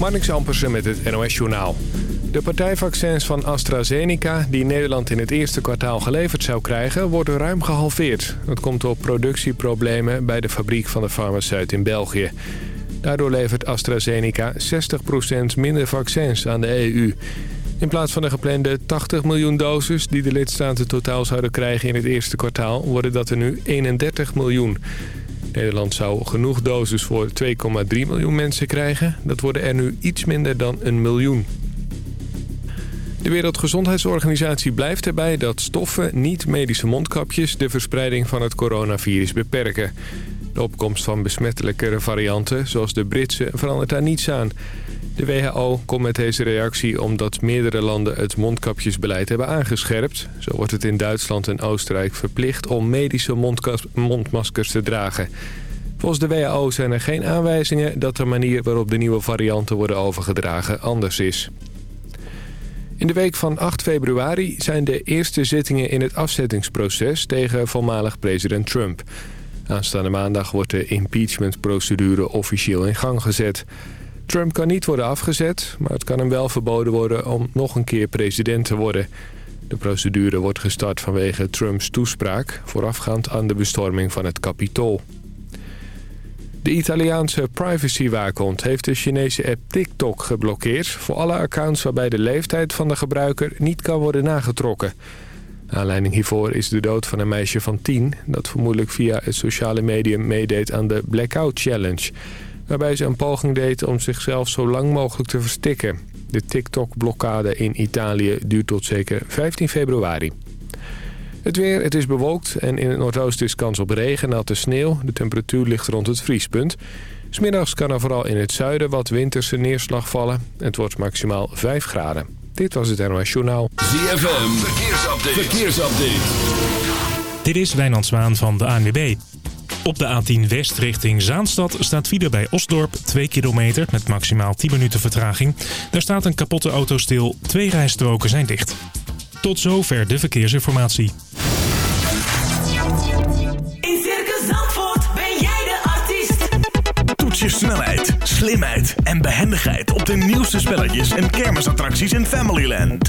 Marnix Ampersen met het NOS Journaal. De partijvaccins van AstraZeneca, die Nederland in het eerste kwartaal geleverd zou krijgen, worden ruim gehalveerd. Dat komt op productieproblemen bij de fabriek van de farmaceut in België. Daardoor levert AstraZeneca 60% minder vaccins aan de EU. In plaats van de geplande 80 miljoen doses die de lidstaten totaal zouden krijgen in het eerste kwartaal... worden dat er nu 31 miljoen. Nederland zou genoeg doses voor 2,3 miljoen mensen krijgen. Dat worden er nu iets minder dan een miljoen. De Wereldgezondheidsorganisatie blijft erbij dat stoffen, niet-medische mondkapjes... de verspreiding van het coronavirus beperken. De opkomst van besmettelijkere varianten, zoals de Britse, verandert daar niets aan. De WHO komt met deze reactie omdat meerdere landen het mondkapjesbeleid hebben aangescherpt. Zo wordt het in Duitsland en Oostenrijk verplicht om medische mondmaskers te dragen. Volgens de WHO zijn er geen aanwijzingen dat de manier waarop de nieuwe varianten worden overgedragen anders is. In de week van 8 februari zijn de eerste zittingen in het afzettingsproces tegen voormalig president Trump. Aanstaande maandag wordt de impeachmentprocedure officieel in gang gezet. Trump kan niet worden afgezet, maar het kan hem wel verboden worden om nog een keer president te worden. De procedure wordt gestart vanwege Trumps toespraak... voorafgaand aan de bestorming van het Capitool. De Italiaanse privacywaakhond heeft de Chinese app TikTok geblokkeerd... voor alle accounts waarbij de leeftijd van de gebruiker niet kan worden nagetrokken. Aanleiding hiervoor is de dood van een meisje van 10... dat vermoedelijk via het sociale medium meedeed aan de Blackout Challenge waarbij ze een poging deed om zichzelf zo lang mogelijk te verstikken. De TikTok-blokkade in Italië duurt tot zeker 15 februari. Het weer, het is bewolkt en in het noordoosten is kans op regen, natte sneeuw. De temperatuur ligt rond het vriespunt. Smiddags kan er vooral in het zuiden wat winterse neerslag vallen. Het wordt maximaal 5 graden. Dit was het NOS Journaal. ZFM, verkeersupdate. verkeersupdate. Dit is Wijnand Zwaan van de ANWB. Op de A10 West richting Zaanstad staat file bij Osdorp 2 kilometer met maximaal 10 minuten vertraging. Daar staat een kapotte auto stil, twee rijstroken zijn dicht. Tot zover de verkeersinformatie. In Circus Zandvoort ben jij de artiest. Toets je snelheid, slimheid en behendigheid op de nieuwste spelletjes en kermisattracties in Familyland.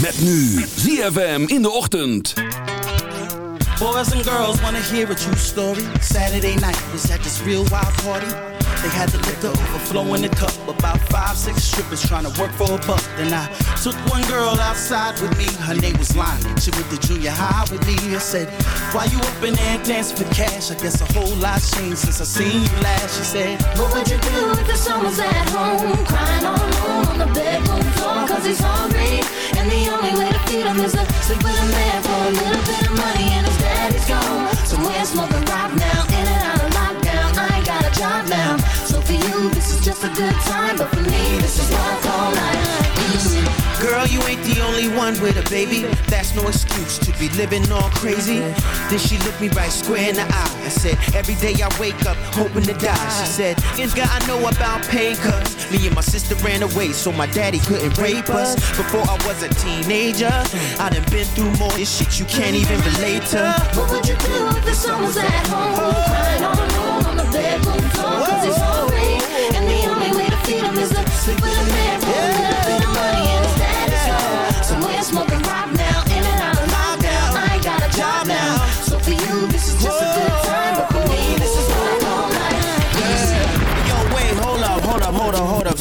Met nu ZFM in de ochtend. Boys and girls wanna hear a true story. Saturday night was at this real wild party. They had the liquor overflow in the cup. About five, six strippers trying to work for a buck. Then I took one girl outside with me. Her name was Lonnie. She went to junior high with me. I said, Why you up in there dancing for cash? I guess a whole lot's changed since I seen you last. She said, What would you do if the son was at home Crying all alone on the bedroom floor Cause he's hungry And the only way to feed him is to sleep with a man For a little bit of money and his daddy's gone. Somewhere smoking rock now In and out of lockdown. I ain't got a job now. So for you this is just a good time But for me this is rock all night. Girl, you ain't the only one with a baby. That's no excuse to be living all crazy. Then she looked me right square in the eye. I said, Every day I wake up hoping to die. She said, God I know about pain, cuz me and my sister ran away so my daddy couldn't rape us. Before I was a teenager, I done been through more this shit you can't even relate to. What would you do if the son was at home Crying all alone on the bedroom floor Cause he's hungry And the only way to feed is to sleep with a man For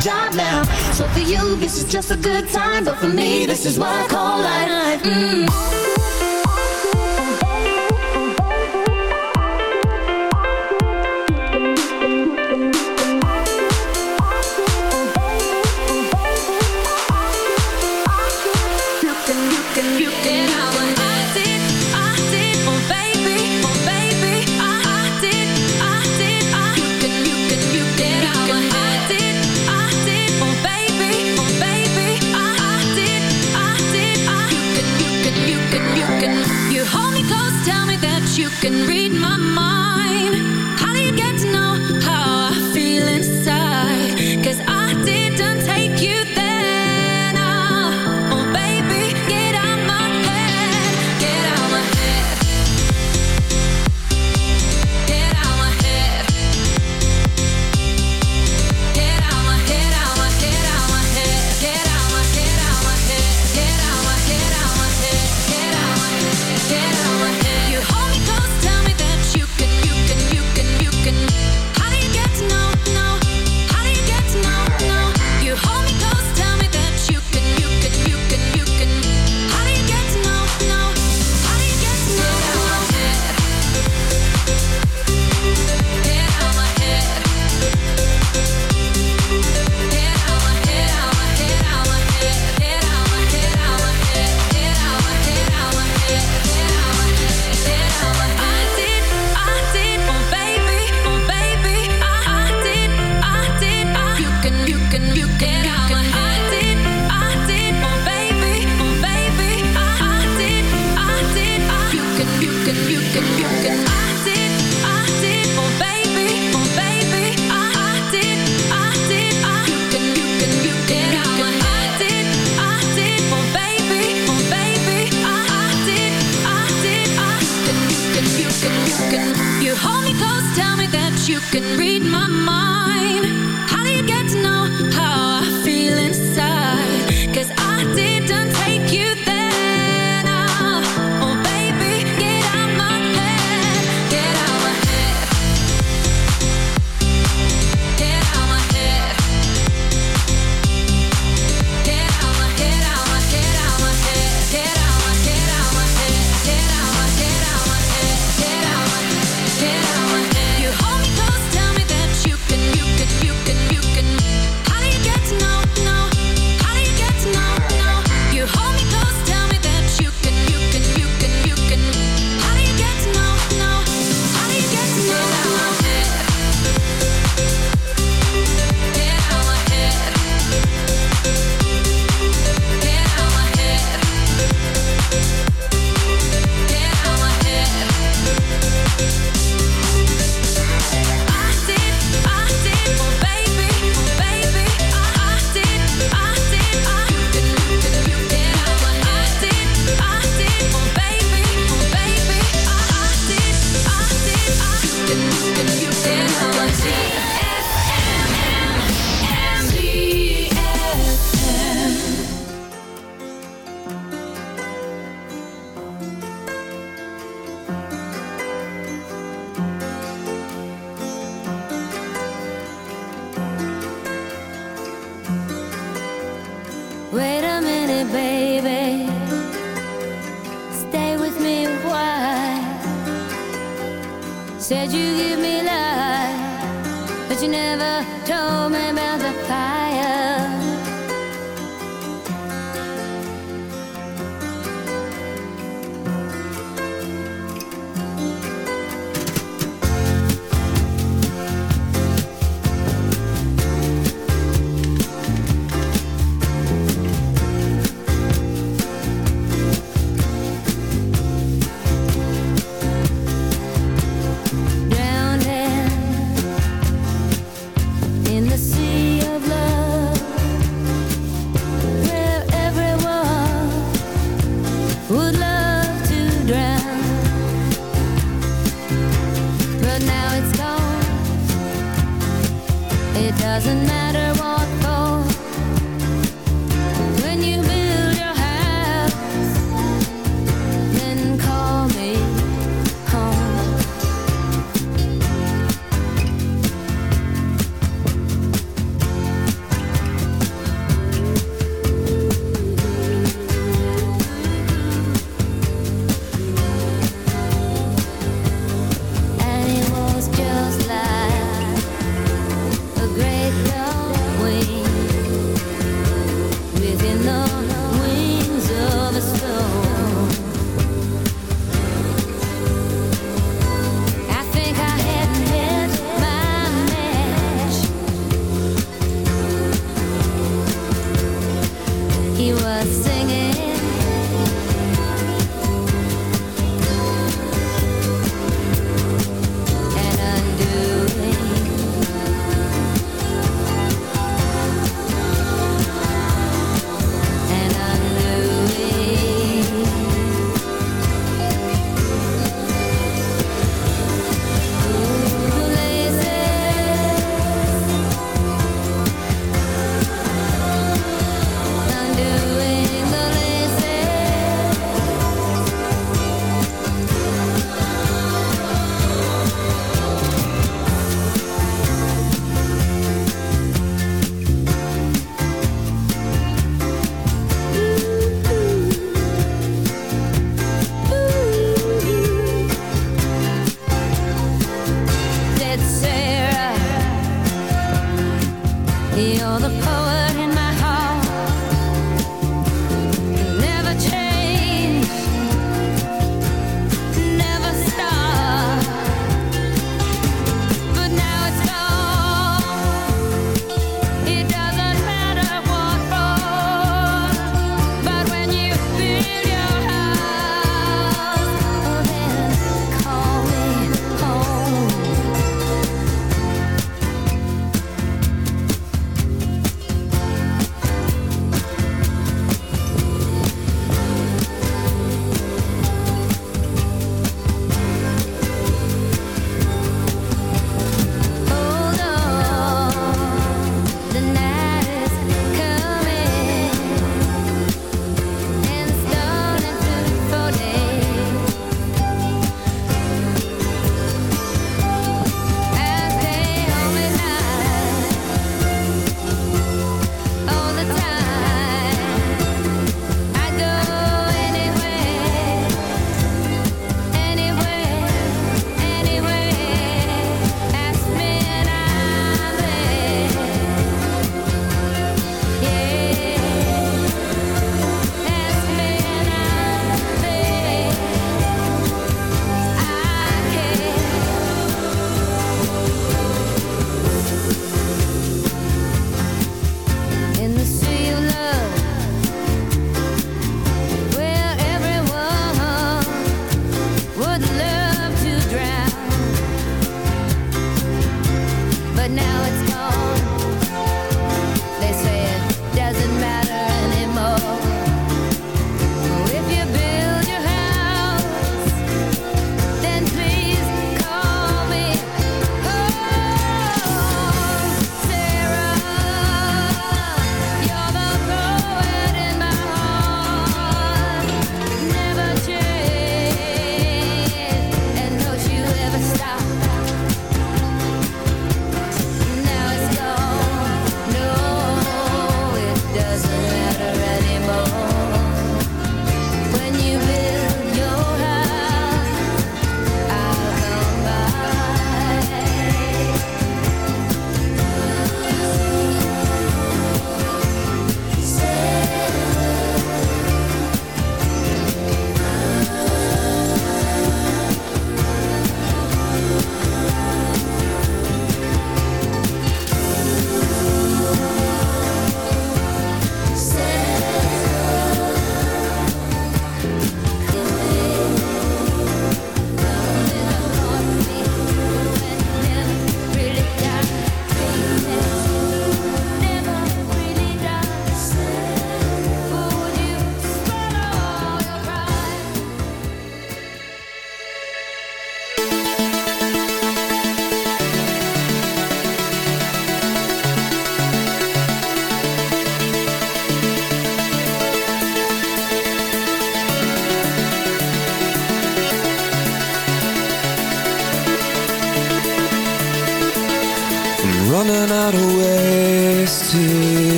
job now. So for you this is just a good time. But for me this is what I call life. Mm.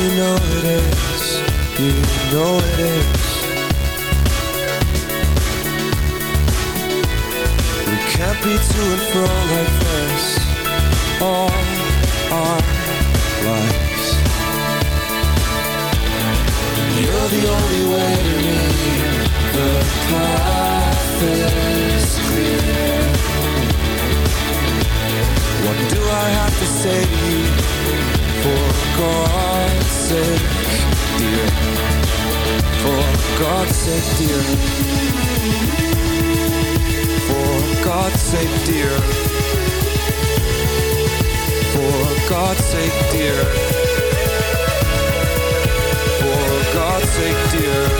you know it is. You know it is. We can't be to and fro like this all our lives. You're the only way to me. The path is clear. What do I have to say to you? For God's sake, dear. For God's sake, dear. For God's sake, dear. For God's sake, dear. For God's sake, dear.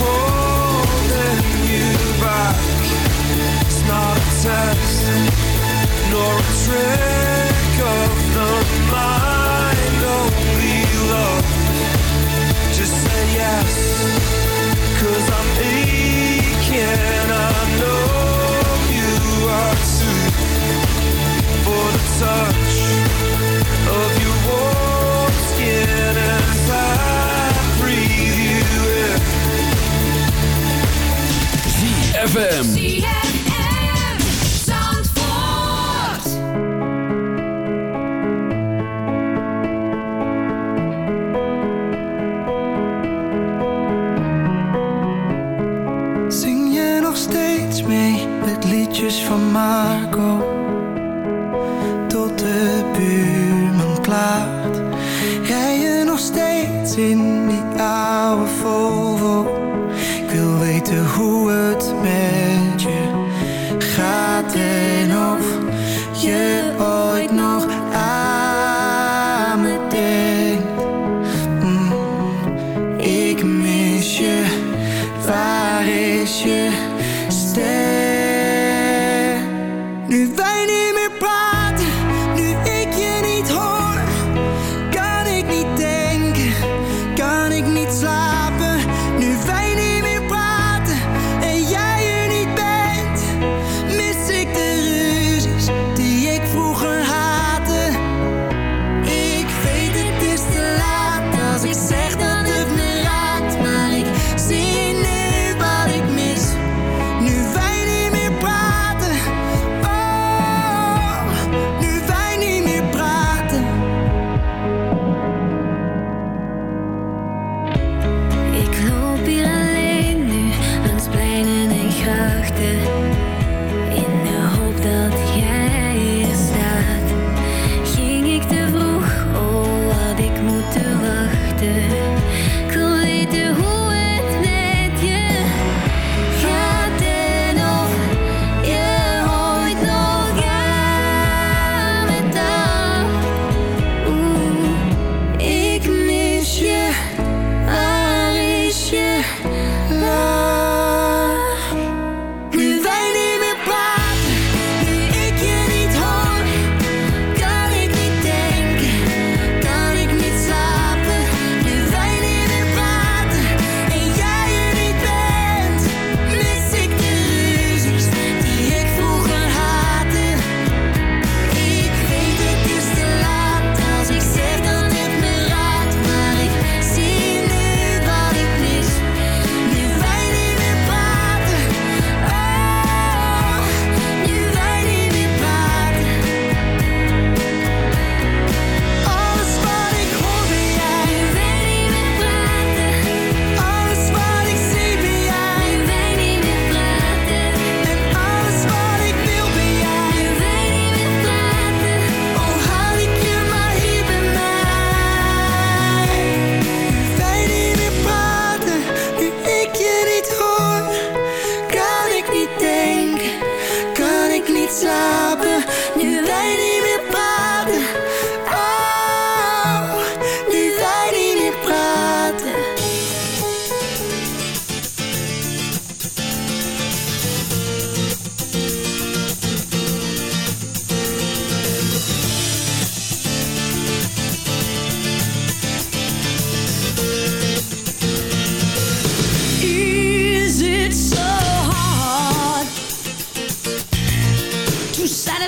holding you back. It's not a test, nor a trick of the mind, only love. Just say yes,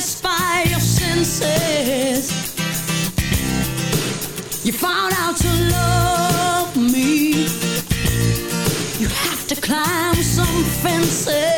satisfy your senses. You found out to love me. You have to climb some fences.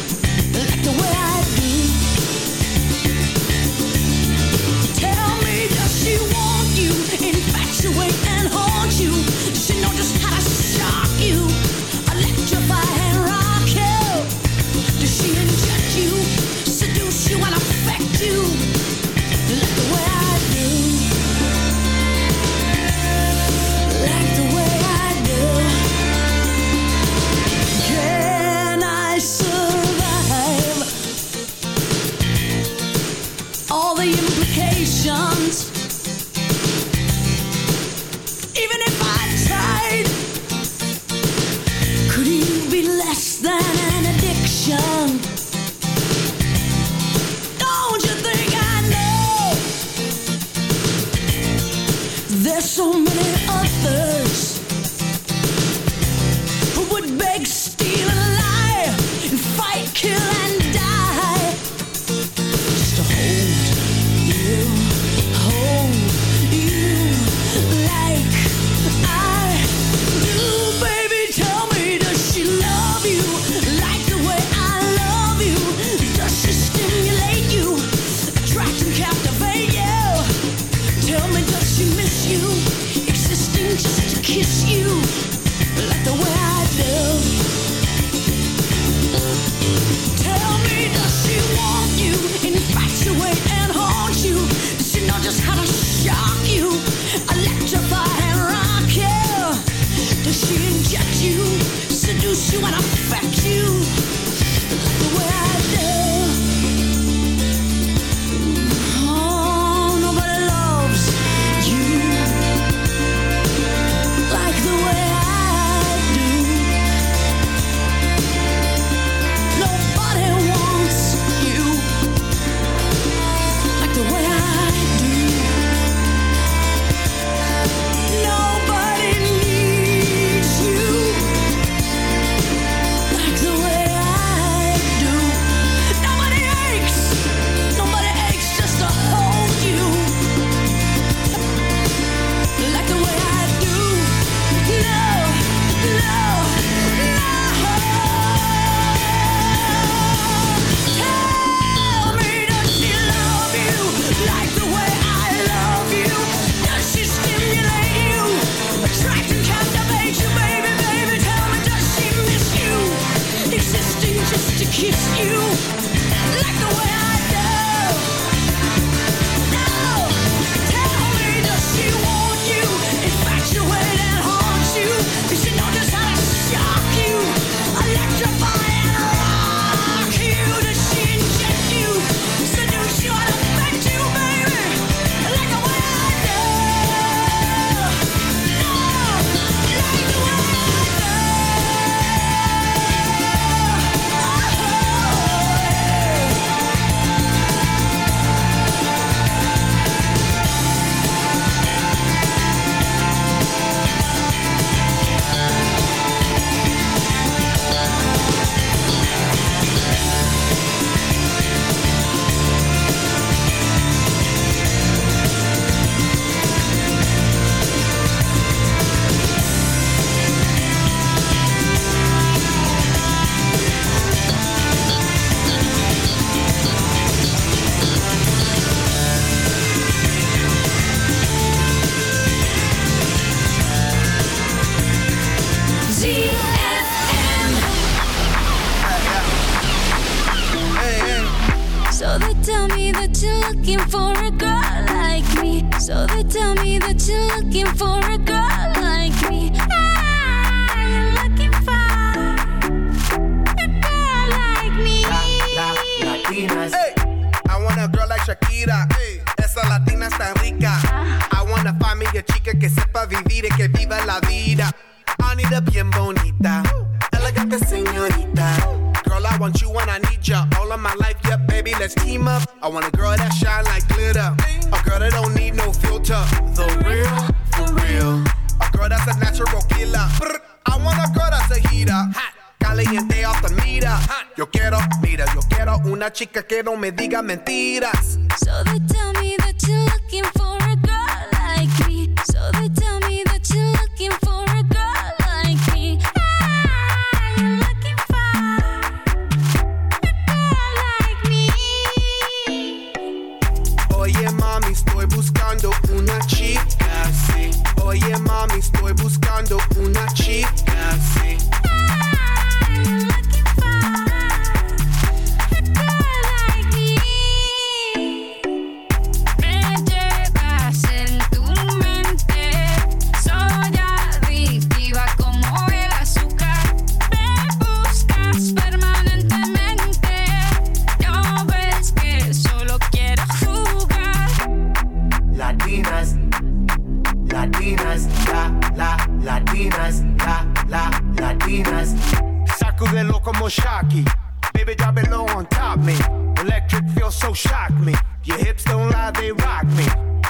Caliente off the meter. Yo quiero, mira, yo quiero una chica que no me diga mentiras. So they tell me that you're looking for Your hips don't lie, they rock me.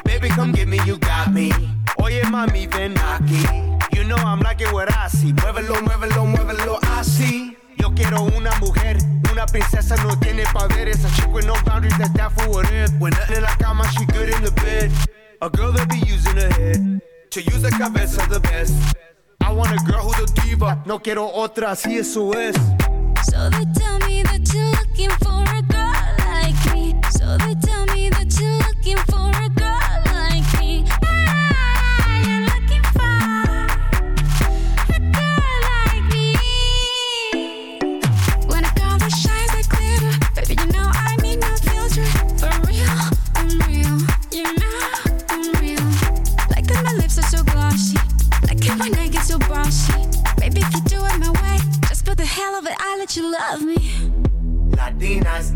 Baby, come get me, you got me. Oye, mami, ven aquí. You know I'm liking what I see. Muévelo, muévelo, muévelo, así. Yo quiero una mujer, una princesa no tiene poder. Esa chick with no boundaries, that's that for what it. When nothing in la cama, she good in the bed. A girl that be using her head to use the cabeza the best. I want a girl who's a diva. No quiero otra, así eso es. So they tell me that you're looking for a it I so bossy. Baby, if you do it my way, just for the hell of it, I'll let you love me. Latinas,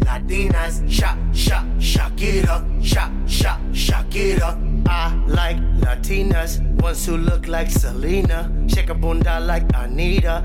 Latinas, shock, shock, Shakira, shock, shock, Shakira. I like Latinas, ones who look like Selena, shake a bunda like Anita,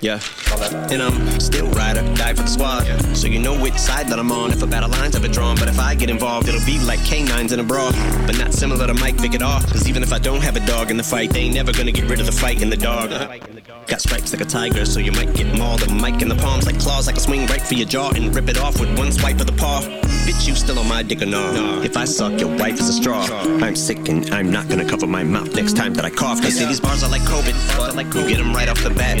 yeah. And I'm still rider, die for the squad. So you know which side that I'm on if a battle lines have been drawn. But if I get involved, it'll be like canines in a brawl. But not similar to Mike Vick at all. Cause even if I don't have a dog in the fight, they ain't never gonna get rid of the fight in the dog. Got stripes like a tiger, so you might get mauled. A mic in the palms like claws, I can swing right for your jaw and rip it off with one swipe of the paw. Bitch, you still on my dick or no? If I suck, your wife is a straw. I'm sick and I'm not gonna cover my mouth next time that I cough. They say these bars are like COVID. You get them right off the bat.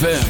ZFM.